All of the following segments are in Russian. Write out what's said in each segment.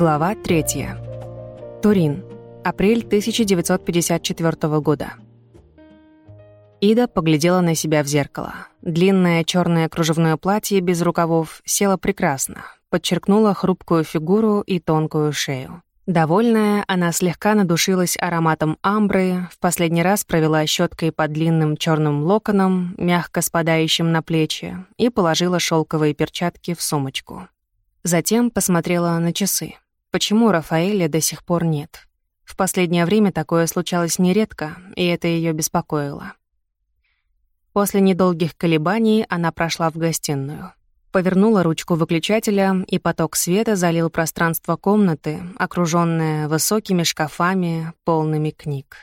Глава 3. Турин. Апрель 1954 года. Ида поглядела на себя в зеркало. Длинное черное кружевное платье без рукавов село прекрасно, подчеркнуло хрупкую фигуру и тонкую шею. Довольная, она слегка надушилась ароматом амбры, в последний раз провела щеткой по длинным черным локонам, мягко спадающим на плечи, и положила шелковые перчатки в сумочку. Затем посмотрела на часы. Почему Рафаэля до сих пор нет? В последнее время такое случалось нередко, и это ее беспокоило. После недолгих колебаний она прошла в гостиную. Повернула ручку выключателя, и поток света залил пространство комнаты, окружённое высокими шкафами, полными книг.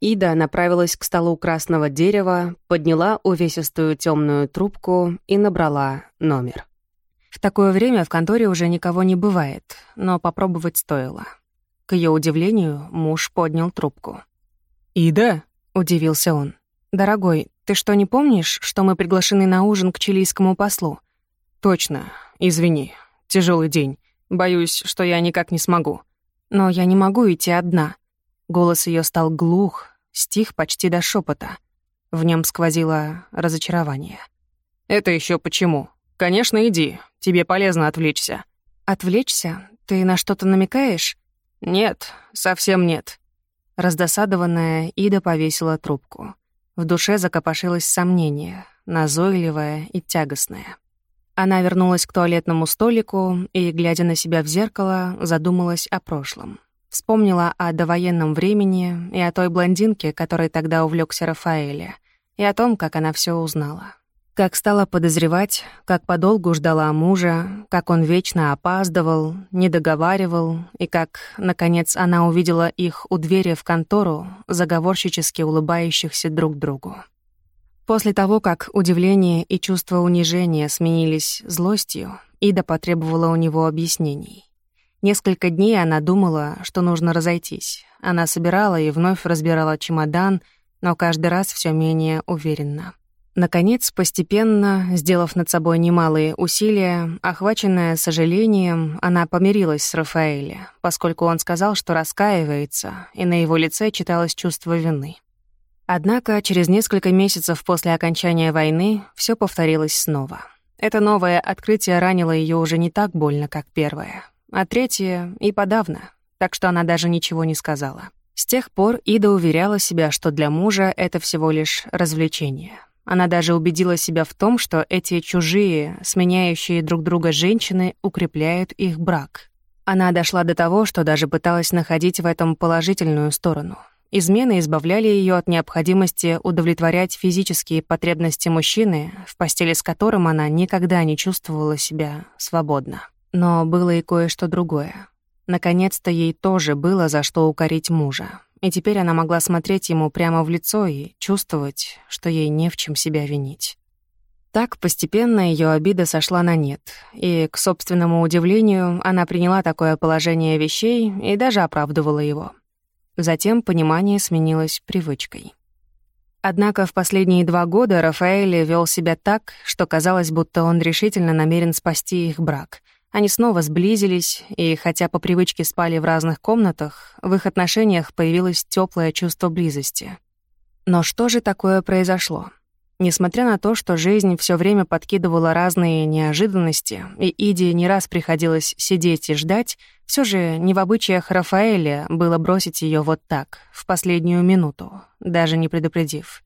Ида направилась к столу красного дерева, подняла увесистую темную трубку и набрала номер. В такое время в конторе уже никого не бывает, но попробовать стоило. К ее удивлению, муж поднял трубку. «Ида?» — удивился он. «Дорогой, ты что, не помнишь, что мы приглашены на ужин к чилийскому послу?» «Точно. Извини. Тяжелый день. Боюсь, что я никак не смогу». «Но я не могу идти одна». Голос ее стал глух, стих почти до шепота. В нем сквозило разочарование. «Это еще почему? Конечно, иди. Тебе полезно отвлечься». «Отвлечься? Ты на что-то намекаешь?» «Нет, совсем нет». Раздосадованная Ида повесила трубку. В душе закопошилось сомнение, назойливое и тягостное. Она вернулась к туалетному столику и, глядя на себя в зеркало, задумалась о прошлом. Вспомнила о довоенном времени и о той блондинке, которой тогда увлекся Рафаэля, и о том, как она все узнала. Как стала подозревать, как подолгу ждала мужа, как он вечно опаздывал, не договаривал, и как, наконец, она увидела их у двери в контору, заговорщически улыбающихся друг другу. После того, как удивление и чувство унижения сменились злостью, Ида потребовала у него объяснений. Несколько дней она думала, что нужно разойтись. Она собирала и вновь разбирала чемодан, но каждый раз все менее уверенно. Наконец, постепенно, сделав над собой немалые усилия, охваченная сожалением, она помирилась с Рафаэлем, поскольку он сказал, что раскаивается, и на его лице читалось чувство вины. Однако через несколько месяцев после окончания войны все повторилось снова. Это новое открытие ранило ее уже не так больно, как первое, а третье и подавно, так что она даже ничего не сказала. С тех пор Ида уверяла себя, что для мужа это всего лишь развлечение — она даже убедила себя в том, что эти чужие, сменяющие друг друга женщины укрепляют их брак. Она дошла до того, что даже пыталась находить в этом положительную сторону. Измены избавляли ее от необходимости удовлетворять физические потребности мужчины, в постели с которым она никогда не чувствовала себя свободно. Но было и кое-что другое. Наконец-то ей тоже было за что укорить мужа и теперь она могла смотреть ему прямо в лицо и чувствовать, что ей не в чем себя винить. Так постепенно ее обида сошла на нет, и, к собственному удивлению, она приняла такое положение вещей и даже оправдывала его. Затем понимание сменилось привычкой. Однако в последние два года Рафаэль вел себя так, что казалось, будто он решительно намерен спасти их брак — они снова сблизились, и хотя по привычке спали в разных комнатах, в их отношениях появилось теплое чувство близости. Но что же такое произошло? Несмотря на то, что жизнь все время подкидывала разные неожиданности, и Иде не раз приходилось сидеть и ждать, все же не в обычаях Рафаэля было бросить ее вот так, в последнюю минуту, даже не предупредив.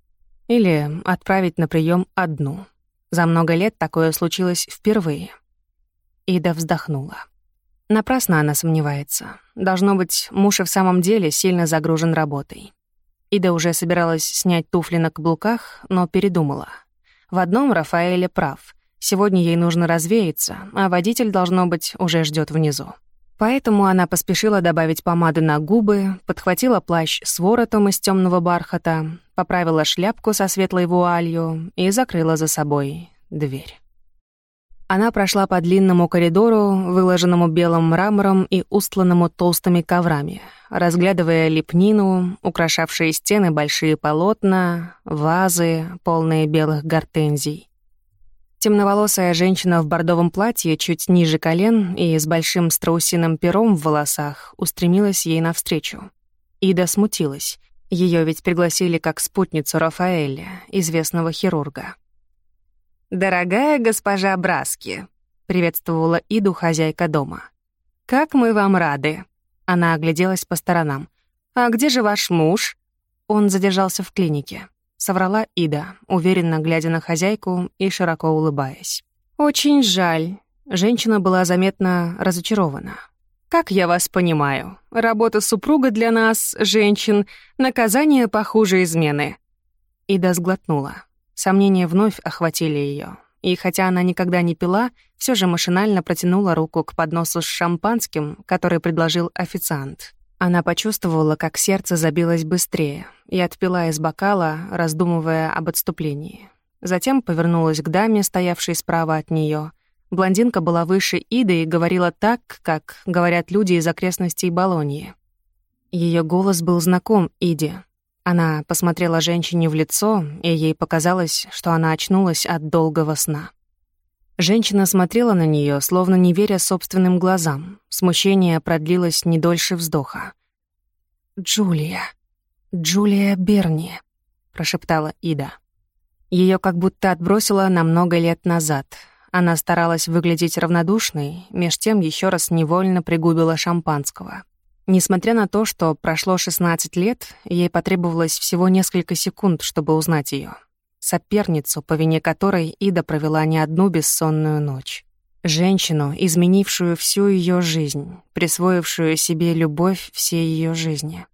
Или отправить на прием одну. За много лет такое случилось впервые — Ида вздохнула. Напрасно она сомневается. Должно быть, муж и в самом деле сильно загружен работой. Ида уже собиралась снять туфли на каблуках, но передумала. В одном Рафаэле прав. Сегодня ей нужно развеяться, а водитель, должно быть, уже ждет внизу. Поэтому она поспешила добавить помады на губы, подхватила плащ с воротом из темного бархата, поправила шляпку со светлой вуалью и закрыла за собой дверь. Она прошла по длинному коридору, выложенному белым мрамором и устланному толстыми коврами, разглядывая лепнину, украшавшие стены большие полотна, вазы, полные белых гортензий. Темноволосая женщина в бордовом платье чуть ниже колен и с большим страусиным пером в волосах устремилась ей навстречу. Ида смутилась. Ее ведь пригласили как спутницу Рафаэля, известного хирурга. «Дорогая госпожа Браски», — приветствовала Иду хозяйка дома. «Как мы вам рады!» Она огляделась по сторонам. «А где же ваш муж?» Он задержался в клинике. Соврала Ида, уверенно глядя на хозяйку и широко улыбаясь. «Очень жаль». Женщина была заметно разочарована. «Как я вас понимаю, работа супруга для нас, женщин, наказание похуже измены». Ида сглотнула. Сомнения вновь охватили ее. И хотя она никогда не пила, все же машинально протянула руку к подносу с шампанским, который предложил официант. Она почувствовала, как сердце забилось быстрее, и отпила из бокала, раздумывая об отступлении. Затем повернулась к даме, стоявшей справа от нее. Блондинка была выше Иды и говорила так, как говорят люди из окрестностей Болонии. Ее голос был знаком Иде. Она посмотрела женщине в лицо, и ей показалось, что она очнулась от долгого сна. Женщина смотрела на нее, словно не веря собственным глазам. Смущение продлилось не дольше вздоха. «Джулия, Джулия Берни», — прошептала Ида. Ее как будто отбросило на много лет назад. Она старалась выглядеть равнодушной, меж тем еще раз невольно пригубила шампанского. Несмотря на то, что прошло 16 лет, ей потребовалось всего несколько секунд, чтобы узнать ее соперницу, по вине которой Ида провела не одну бессонную ночь. Женщину, изменившую всю ее жизнь, присвоившую себе любовь всей ее жизни.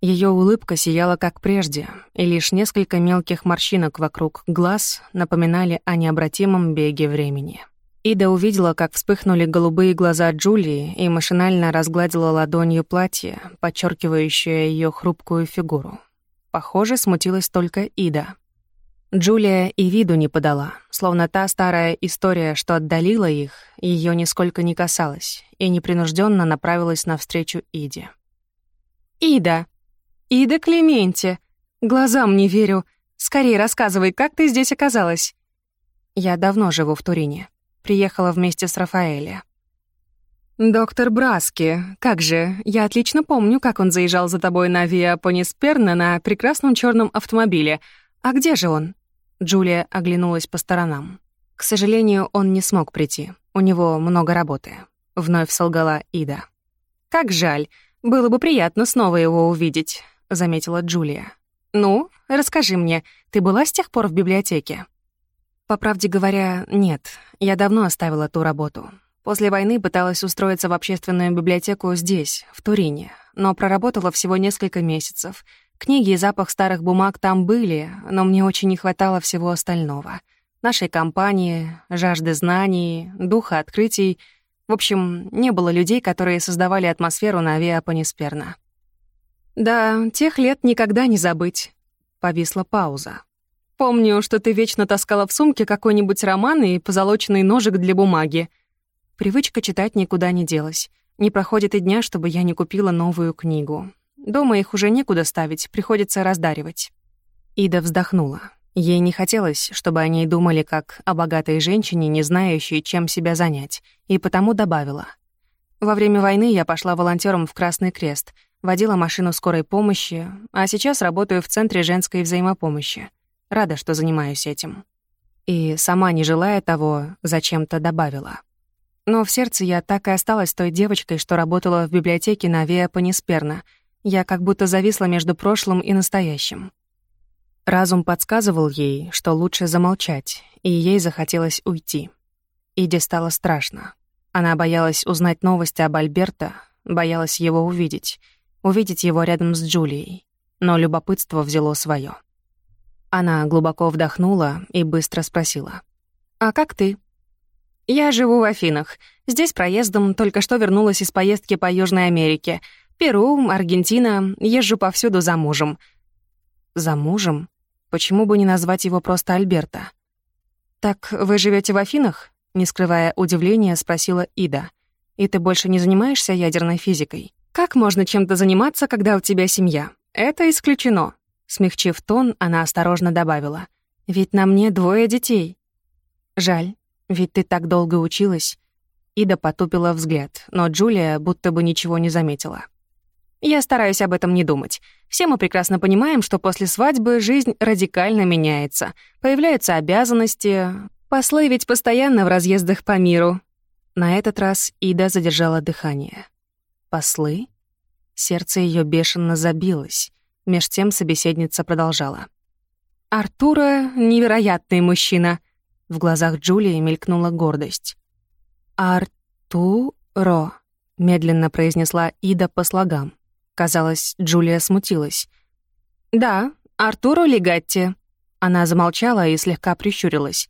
Ее улыбка сияла как прежде, и лишь несколько мелких морщинок вокруг глаз напоминали о необратимом беге времени. Ида увидела, как вспыхнули голубые глаза Джулии и машинально разгладила ладонью платье, подчеркивающее ее хрупкую фигуру. Похоже, смутилась только Ида. Джулия и виду не подала, словно та старая история, что отдалила их, ее нисколько не касалась, и непринужденно направилась навстречу Иде. «Ида! Ида Клементе! Глазам не верю! Скорее рассказывай, как ты здесь оказалась?» «Я давно живу в Турине. Приехала вместе с Рафаэлем. «Доктор Браски, как же, я отлично помню, как он заезжал за тобой на Виа Понисперна на прекрасном черном автомобиле. А где же он?» Джулия оглянулась по сторонам. К сожалению, он не смог прийти. У него много работы. Вновь солгала Ида. «Как жаль. Было бы приятно снова его увидеть», — заметила Джулия. «Ну, расскажи мне, ты была с тех пор в библиотеке?» По правде говоря, нет. Я давно оставила ту работу. После войны пыталась устроиться в общественную библиотеку здесь, в Турине, но проработала всего несколько месяцев — Книги и запах старых бумаг там были, но мне очень не хватало всего остального. Нашей компании, жажды знаний, духа открытий. В общем, не было людей, которые создавали атмосферу на Авиапанисперна. «Да, тех лет никогда не забыть», — повисла пауза. «Помню, что ты вечно таскала в сумке какой-нибудь роман и позолоченный ножик для бумаги. Привычка читать никуда не делась. Не проходит и дня, чтобы я не купила новую книгу. Дома их уже некуда ставить, приходится раздаривать». Ида вздохнула. Ей не хотелось, чтобы о ней думали как о богатой женщине, не знающей, чем себя занять, и потому добавила. «Во время войны я пошла волонтером в Красный Крест, водила машину скорой помощи, а сейчас работаю в Центре женской взаимопомощи. Рада, что занимаюсь этим». И, сама не желая того, зачем-то добавила. Но в сердце я так и осталась той девочкой, что работала в библиотеке на Виа Панисперна — я как будто зависла между прошлым и настоящим. Разум подсказывал ей, что лучше замолчать, и ей захотелось уйти. Иде стало страшно. Она боялась узнать новости об Альберто, боялась его увидеть, увидеть его рядом с Джулией. Но любопытство взяло свое. Она глубоко вдохнула и быстро спросила. «А как ты?» «Я живу в Афинах. Здесь проездом только что вернулась из поездки по Южной Америке. Перу, Аргентина, езжу повсюду за мужем». «За мужем? Почему бы не назвать его просто Альберта?» «Так вы живете в Афинах?» — не скрывая удивления, спросила Ида. «И ты больше не занимаешься ядерной физикой? Как можно чем-то заниматься, когда у тебя семья? Это исключено». Смягчив тон, она осторожно добавила. «Ведь на мне двое детей». Жаль, ведь ты так долго училась. Ида потупила взгляд, но Джулия будто бы ничего не заметила. Я стараюсь об этом не думать. Все мы прекрасно понимаем, что после свадьбы жизнь радикально меняется. Появляются обязанности. Послы ведь постоянно в разъездах по миру. На этот раз Ида задержала дыхание. Послы? Сердце ее бешено забилось. Меж тем собеседница продолжала. «Артура — невероятный мужчина». В глазах Джулии мелькнула гордость. «Артуро», — медленно произнесла Ида по слогам. Казалось, Джулия смутилась. «Да, Артуру Легатти». Она замолчала и слегка прищурилась.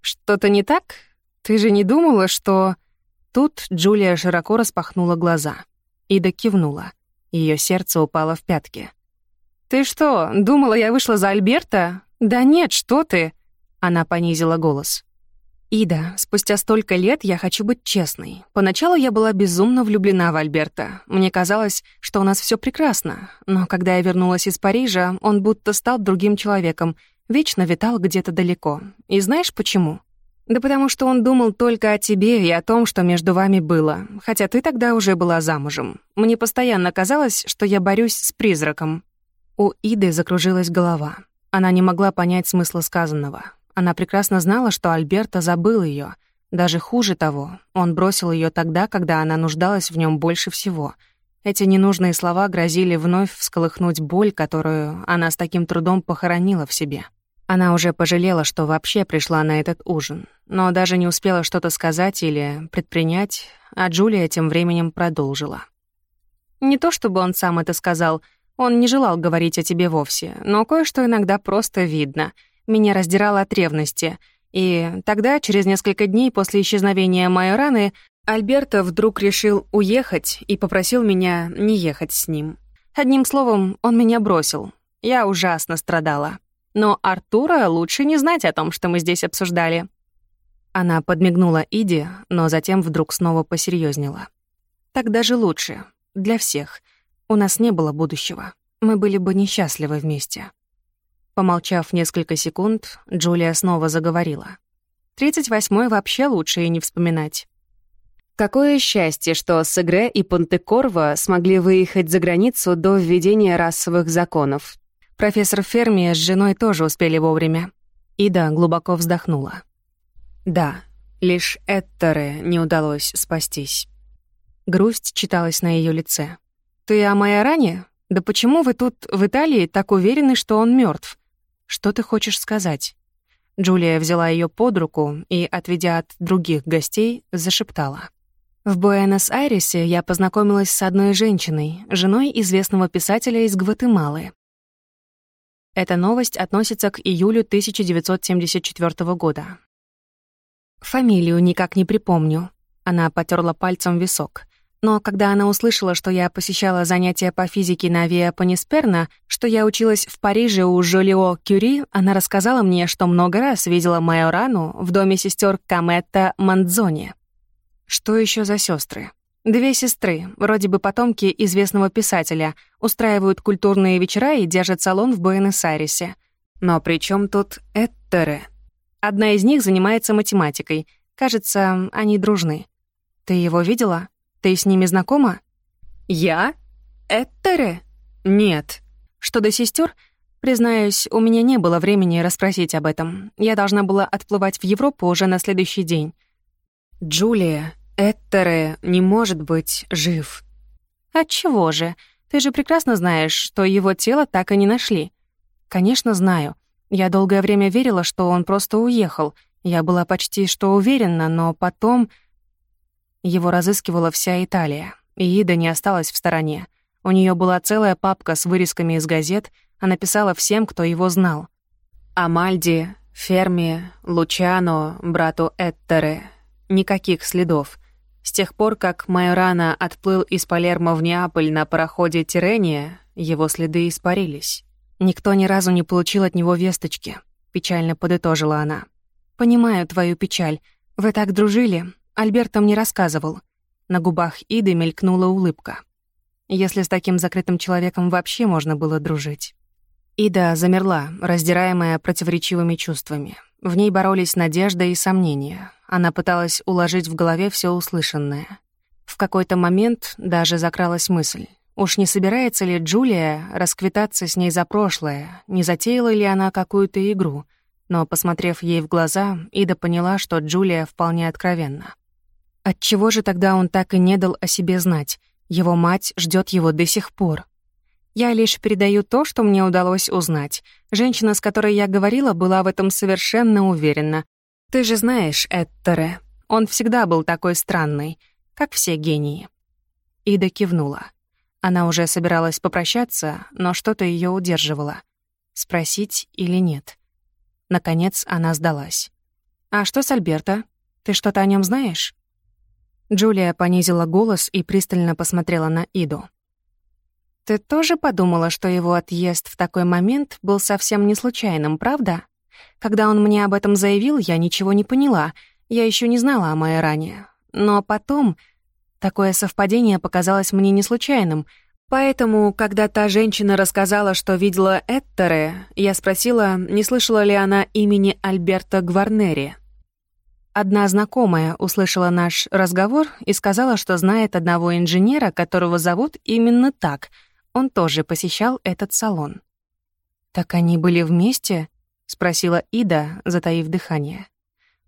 «Что-то не так? Ты же не думала, что...» Тут Джулия широко распахнула глаза. Ида кивнула. Ее сердце упало в пятки. «Ты что, думала, я вышла за Альберта? Да нет, что ты!» Она понизила голос. «Ида, спустя столько лет я хочу быть честной. Поначалу я была безумно влюблена в Альберта. Мне казалось, что у нас все прекрасно. Но когда я вернулась из Парижа, он будто стал другим человеком, вечно витал где-то далеко. И знаешь почему?» «Да потому что он думал только о тебе и о том, что между вами было, хотя ты тогда уже была замужем. Мне постоянно казалось, что я борюсь с призраком». У Иды закружилась голова. Она не могла понять смысла сказанного. Она прекрасно знала, что Альберто забыл ее. Даже хуже того, он бросил ее тогда, когда она нуждалась в нем больше всего. Эти ненужные слова грозили вновь всколыхнуть боль, которую она с таким трудом похоронила в себе. Она уже пожалела, что вообще пришла на этот ужин, но даже не успела что-то сказать или предпринять, а Джулия тем временем продолжила. «Не то чтобы он сам это сказал, он не желал говорить о тебе вовсе, но кое-что иногда просто видно — меня раздирало от ревности. И тогда, через несколько дней после исчезновения моей раны, Альберто вдруг решил уехать и попросил меня не ехать с ним. Одним словом, он меня бросил. Я ужасно страдала. Но Артура лучше не знать о том, что мы здесь обсуждали. Она подмигнула Иди, но затем вдруг снова посерьезнела. Так даже лучше. Для всех. У нас не было будущего. Мы были бы несчастливы вместе. Помолчав несколько секунд, Джулия снова заговорила. «Тридцать восьмой вообще лучше и не вспоминать». Какое счастье, что Сегре и Понтекорво смогли выехать за границу до введения расовых законов. Профессор Ферми с женой тоже успели вовремя. Ида глубоко вздохнула. Да, лишь Эттере не удалось спастись. Грусть читалась на ее лице. «Ты о Майоране? Да почему вы тут, в Италии, так уверены, что он мертв? Что ты хочешь сказать?» Джулия взяла ее под руку и, отведя от других гостей, зашептала. «В Буэнос-Айресе я познакомилась с одной женщиной, женой известного писателя из Гватемалы. Эта новость относится к июлю 1974 года. Фамилию никак не припомню. Она потерла пальцем висок. Но когда она услышала, что я посещала занятия по физике на Виа Понисперна, что я училась в Париже у Жолио Кюри, она рассказала мне, что много раз видела Майорану в доме сестер Каметта Мандзони. Что еще за сестры? Две сестры, вроде бы потомки известного писателя, устраивают культурные вечера и держат салон в Буэнос-Айресе. Но при чем тут Эттере? Одна из них занимается математикой. Кажется, они дружны. Ты его видела? Ты с ними знакома?» «Я? Эттере? Нет. Что до сестер, признаюсь, у меня не было времени расспросить об этом. Я должна была отплывать в Европу уже на следующий день. Джулия, Эттере не может быть жив. Отчего же? Ты же прекрасно знаешь, что его тело так и не нашли. Конечно, знаю. Я долгое время верила, что он просто уехал. Я была почти что уверена, но потом... Его разыскивала вся Италия, и Ида не осталась в стороне. У нее была целая папка с вырезками из газет, она писала всем, кто его знал. Амальди, Ферми, Лучано, брату Эттере. Никаких следов. С тех пор, как Майорана отплыл из Палермо в Неаполь на пароходе Тирения, его следы испарились. Никто ни разу не получил от него весточки. Печально подытожила она. «Понимаю твою печаль. Вы так дружили, Альберто мне рассказывал. На губах Иды мелькнула улыбка. Если с таким закрытым человеком вообще можно было дружить. Ида замерла, раздираемая противоречивыми чувствами. В ней боролись надежда и сомнения. Она пыталась уложить в голове все услышанное. В какой-то момент даже закралась мысль. Уж не собирается ли Джулия расквитаться с ней за прошлое, не затеяла ли она какую-то игру? Но, посмотрев ей в глаза, Ида поняла, что Джулия вполне откровенна. Отчего же тогда он так и не дал о себе знать? Его мать ждет его до сих пор. Я лишь передаю то, что мне удалось узнать. Женщина, с которой я говорила, была в этом совершенно уверена. Ты же знаешь Эттере. Он всегда был такой странный, как все гении. Ида кивнула. Она уже собиралась попрощаться, но что-то ее удерживало. Спросить или нет. Наконец она сдалась. «А что с Альберто? Ты что-то о нем знаешь?» Джулия понизила голос и пристально посмотрела на Иду. Ты тоже подумала, что его отъезд в такой момент был совсем не случайным, правда? Когда он мне об этом заявил, я ничего не поняла. Я еще не знала о моей ране. Но потом такое совпадение показалось мне не случайным. Поэтому, когда та женщина рассказала, что видела Эттере, я спросила, не слышала ли она имени Альберта Гварнери. Одна знакомая услышала наш разговор и сказала, что знает одного инженера, которого зовут именно так — он тоже посещал этот салон. «Так они были вместе?» — спросила Ида, затаив дыхание.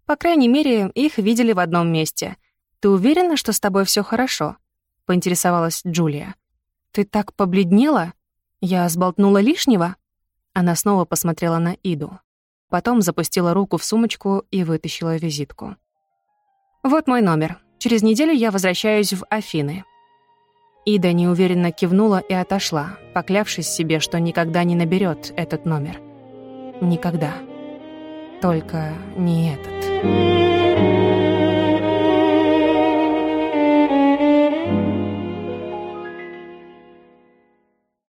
«По крайней мере, их видели в одном месте. Ты уверена, что с тобой все хорошо?» — поинтересовалась Джулия. «Ты так побледнела? Я сболтнула лишнего?» Она снова посмотрела на Иду. Потом запустила руку в сумочку и вытащила визитку. «Вот мой номер. Через неделю я возвращаюсь в Афины. Ида неуверенно кивнула и отошла, поклявшись себе, что никогда не наберет этот номер. Никогда. Только не этот.